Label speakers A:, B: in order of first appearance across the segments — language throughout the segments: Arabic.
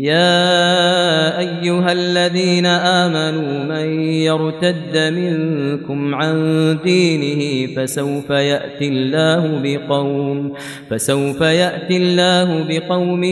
A: يا أيها الذين آمنوا من يرتد منكم عن دينه فسوف يأتي الله بقوم فسوف يأتي الله بقوم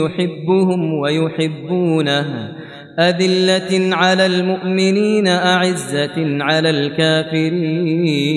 A: يحبهم ويحبونه أذلة على المؤمنين أعزة على الكافرين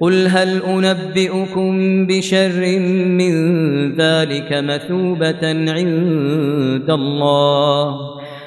A: قل هل أنبئكم بشر من ذلك مثوبة عند الله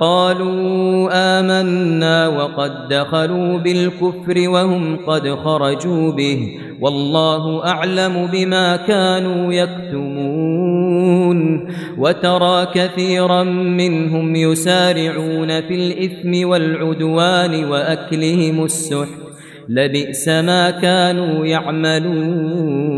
A: قالوا آمنا وقد دخلوا بالكفر وهم قد خرجوا به والله أعلم بما كانوا يكتمون وترى كثيرا منهم يسارعون في الإثم والعدوان وأكلهم السحر لبئس ما كانوا يعملون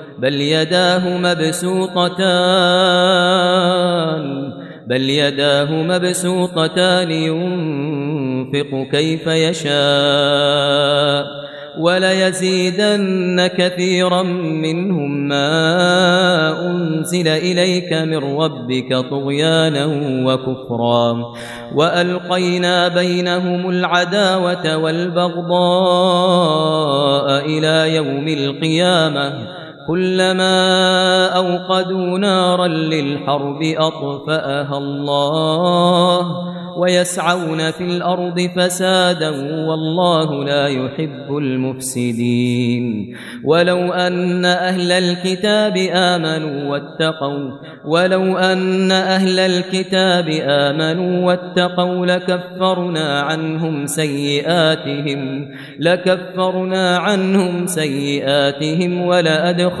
A: بل يداه مبسوطتان بل يداه مبسوطتان ينفق كيف يشاء ولا يزيدن كثيرا منهم ما أنزل إليك من ربك طغيانا وكفرا. وألقينا بينهم العداوة والبغضاء إلى يوم القيامة. كلما أوقدوا نارا للحرب أطفأها الله ويسعون في الأرض فسادا والله لا يحب المفسدين ولو أن أهل الكتاب آمنوا واتقوا ولو أن أهل الكتاب آمنوا واتقوا لكفرنا عنهم سيئاتهم لكفرنا عنهم سيئاتهم ولا أدخل